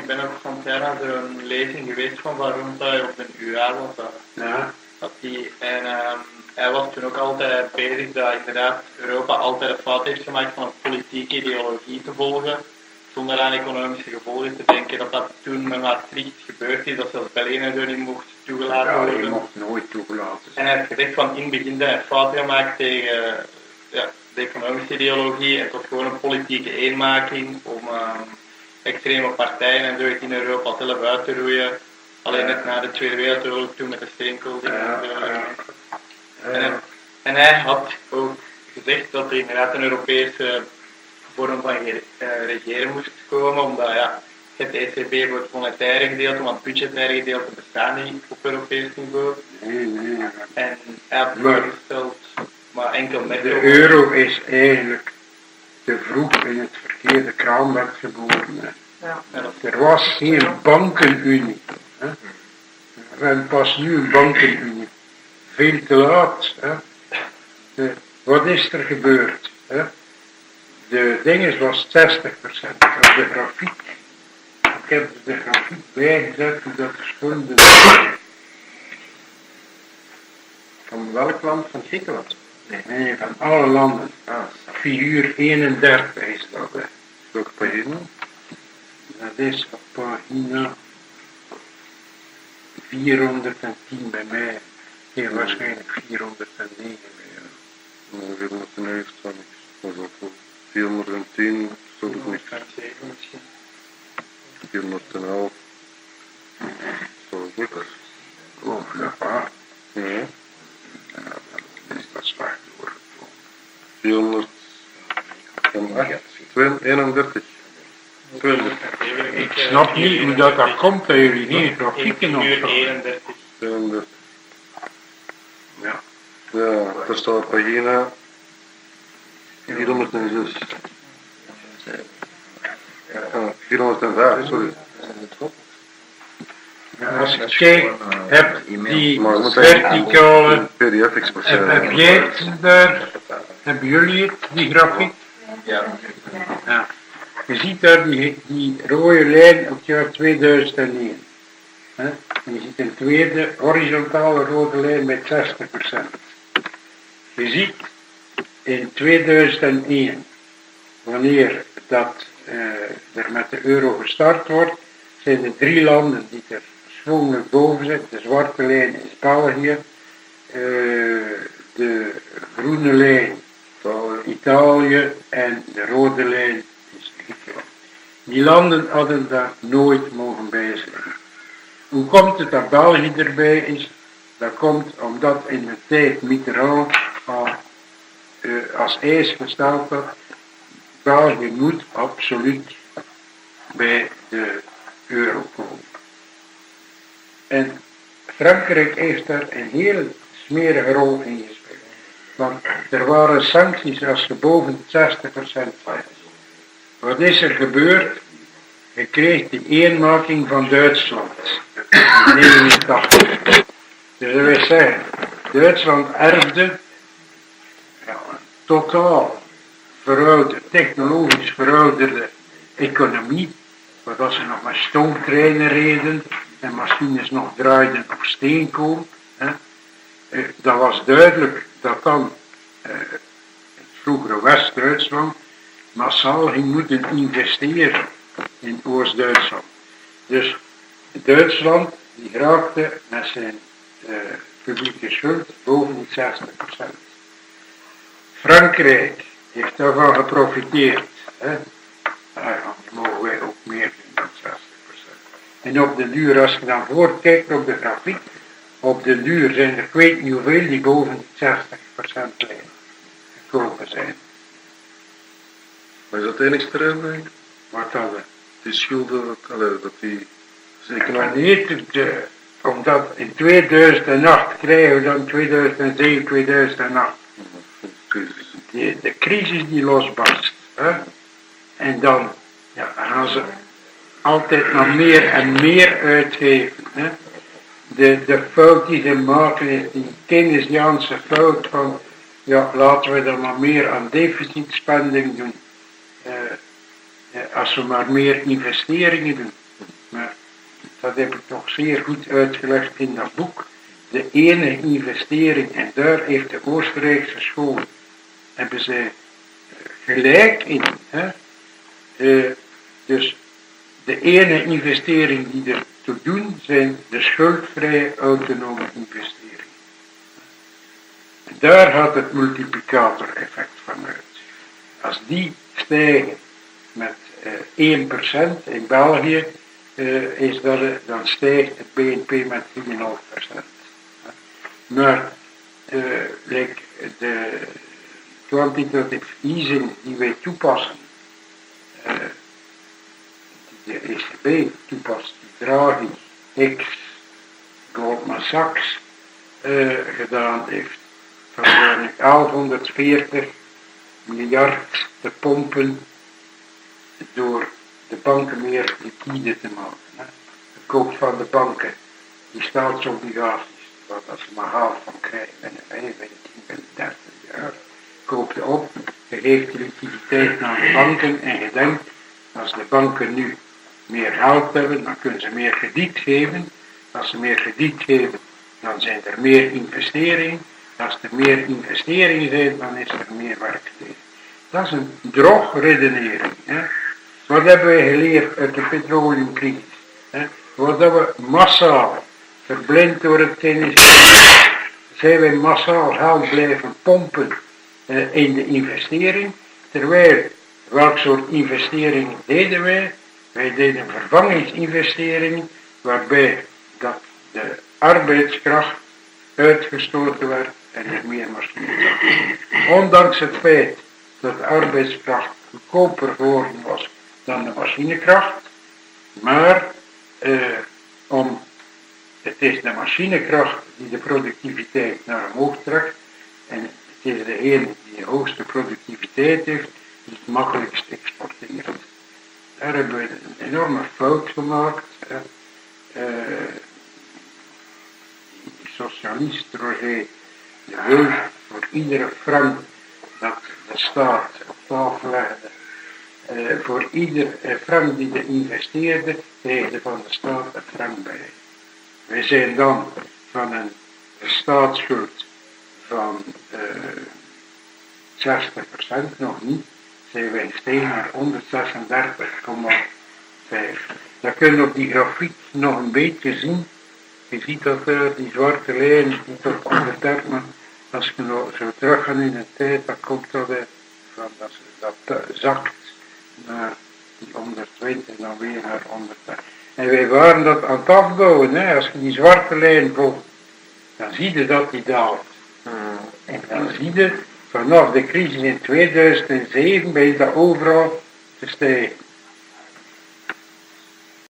ik ben ook van tijd naar een lezing geweest van Van Rompuy op een UA was dat. Ja. dat die, en ehm, hij was toen ook altijd bezig dat inderdaad Europa altijd de fout heeft gemaakt van een politieke ideologie te volgen, zonder aan economische gevolgen te denken. Dat dat toen met Maastricht gebeurd is, dat zelfs Berlijn er niet mocht toegelaten Ja, worden. die mocht nooit toegelaten En hij heeft gezegd van in het begin dat hij fout gemaakt tegen ja, de economische ideologie. Het was gewoon een politieke eenmaking om ehm, extreme partijen en zo in Europa zelf uit te roeien. Alleen net na de Tweede Wereldoorlog toen met de steenkool. En, hij- en hij had ook gezegd dat er inderdaad een Europese vorm van eh, regeren moest komen, omdat ja, het ECB voor het monetaire gedeelte, want het budgettaire gedeelte bestaat niet op Europees niveau. Nee, nee. En hij had voorgesteld, maar enkel met De euro is eigenlijk te vroeg in het verkeerde kraamwerk geboren. hè. Ja, Er was geen bankenunie. Hè. We hebben pas nu een bankenunie. Veel te laat. Hè. De- wat is er gebeurd? Hè? De dinges was 60% op de grafiek. Ik heb de grafiek bijgezet hoe dat de schulden. Van welk land? Van Griekenland? Nee, van alle landen. Ah, Figuur 31 is dat. Hè. welke pagina? Dat is op pagina 410 bij mij. Nee, waarschijnlijk 409 bij jou. Nee, 409 staat niks. Dat is ook wel 410 staat ook niks. 107 misschien. 411 staat ook niks. Oh, dat waar. Ja. Ja, dat is dat zwaar doorgekomen. 408. 31. 32. Ik snap niet hoe dat, dat komt dat jullie geen grafieken opstaan. 31. 32. Ja. Ja, daar staat pagina 406. Ah, 405, sorry. Als je kijkt, heb die verticale heb, heb jij het daar, hebben jullie het, die grafiek? Ja. Je ziet daar die, die rode lijn op het jaar 2001. Hè? En je ziet een tweede horizontale rode lijn met 60%. Je ziet in 2001, wanneer dat eh, er met de euro gestart wordt, zijn er drie landen die er schoonlijk boven zitten. De zwarte lijn is België, eh, de groene lijn Italië en de rode lijn is Griekenland. Die landen hadden daar nooit mogen bij zijn. Hoe komt het dat België erbij is? Dat komt omdat in de tijd Mitterrand eh, als eis gesteld had, België moet absoluut bij de euro komen. En Frankrijk heeft daar een hele smerige rol in gespeeld. Want er waren sancties als je boven 60% was. Wat is er gebeurd? Je kreeg de eenmaking van Duitsland in 89. Dus dat wil zeggen, Duitsland erfde ja, totaal verouderde, technologisch verouderde economie, waar ze nog met stoomtreinen reden en machines nog draaiden op steenkool. Eh, Dat was duidelijk dat dan eh, het vroegere West-Duitsland massaal ging moeten investeren in Oost-Duitsland. Dus Duitsland die raakte met zijn eh, publieke schuld boven die 60%. Frankrijk heeft daarvan geprofiteerd. Hè? Ah dan mogen wij ook meer doen dan 60%. En op de duur, als je dan voorkijkt op de grafiek, op de duur zijn er ik weet niet hoeveel die boven die 60% lijn gekomen zijn. Maar is dat enigste terrein? Wat dan? Die schulden, dat, dat die... Zeker Maar niet het, eh, omdat in 2008 krijgen we dan 2007, 2008 de, de crisis die losbarst. Hè? En dan ja, gaan ze altijd nog meer en meer uitgeven. Hè? De, de fout die ze maken is die Keynesiaanse fout van ja, laten we dan maar meer aan deficitspending doen. Eh, eh, als we maar meer investeringen doen. dat heb ik toch zeer goed uitgelegd in dat boek, de ene investering, en daar heeft de Oostenrijkse school, hebben ze eh, gelijk in. Hè? Dus de ene investering die er te doen zijn de schuldvrije autonome investeringen. Daar gaat het multiplicator-effect van uit. Als die stijgen met eh, 1% in België, eh, is dat, eh, dan stijgt het BNP met 3,5%. Maar uh, like de quantitative easing die wij toepassen, de ECB toepast, die Draghi, X, Goldman Sachs uh, gedaan heeft, van 1140 miljard te pompen door de banken meer liquide te maken. Hè. De koop van de banken, die staatsobligaties, wat als ze maar half van krijgen, binnen 5, binnen 10, binnen 30 jaar, koop je op, geeft de liquiditeit naar de banken en je denkt, als de banken nu meer geld hebben, dan kunnen ze meer krediet geven. Als ze meer krediet geven, dan zijn er meer investeringen. Als er meer investeringen zijn, dan is er meer werkgelegenheid. Dat is een drogredenering. Hè. Wat hebben wij geleerd uit de petroleumcrisis? Hè? Wat we massaal, verblind door het tennis, zijn wij massaal geld blijven pompen eh, in de investering, terwijl welk soort investeringen deden wij? Wij deden vervangingsinvesteringen waarbij dat de arbeidskracht uitgestoten werd en er meer machinekracht. Ondanks het feit dat de arbeidskracht goedkoper geworden was dan de machinekracht, maar eh, om, het is de machinekracht die de productiviteit naar omhoog trekt en het is degene die de hoogste productiviteit heeft, die het makkelijkst exporteert. Daar hebben we een enorme fout gemaakt. Uh, socialist Roger de wil voor iedere frank dat de staat op tafel legde uh, voor ieder uh, frank die er investeerde, kreeg er van de staat een frank bij. Wij zijn dan van een staatsschuld van uh, 60% nog niet, zijn wij gestegen naar 136,5. Dat kun je op die grafiek nog een beetje zien. Je ziet dat er die zwarte lijn die tot 130, maar als je nou zo terug gaat in de tijd, dan komt dat, van, dat, dat zakt naar die 120 dan weer naar 130. En wij waren dat aan het afbouwen. Hè. Als je die zwarte lijn volgt, dan zie je dat die daalt. Hmm. En dan zie je vanaf de crisis in 2007 bij dat overal te stijgen.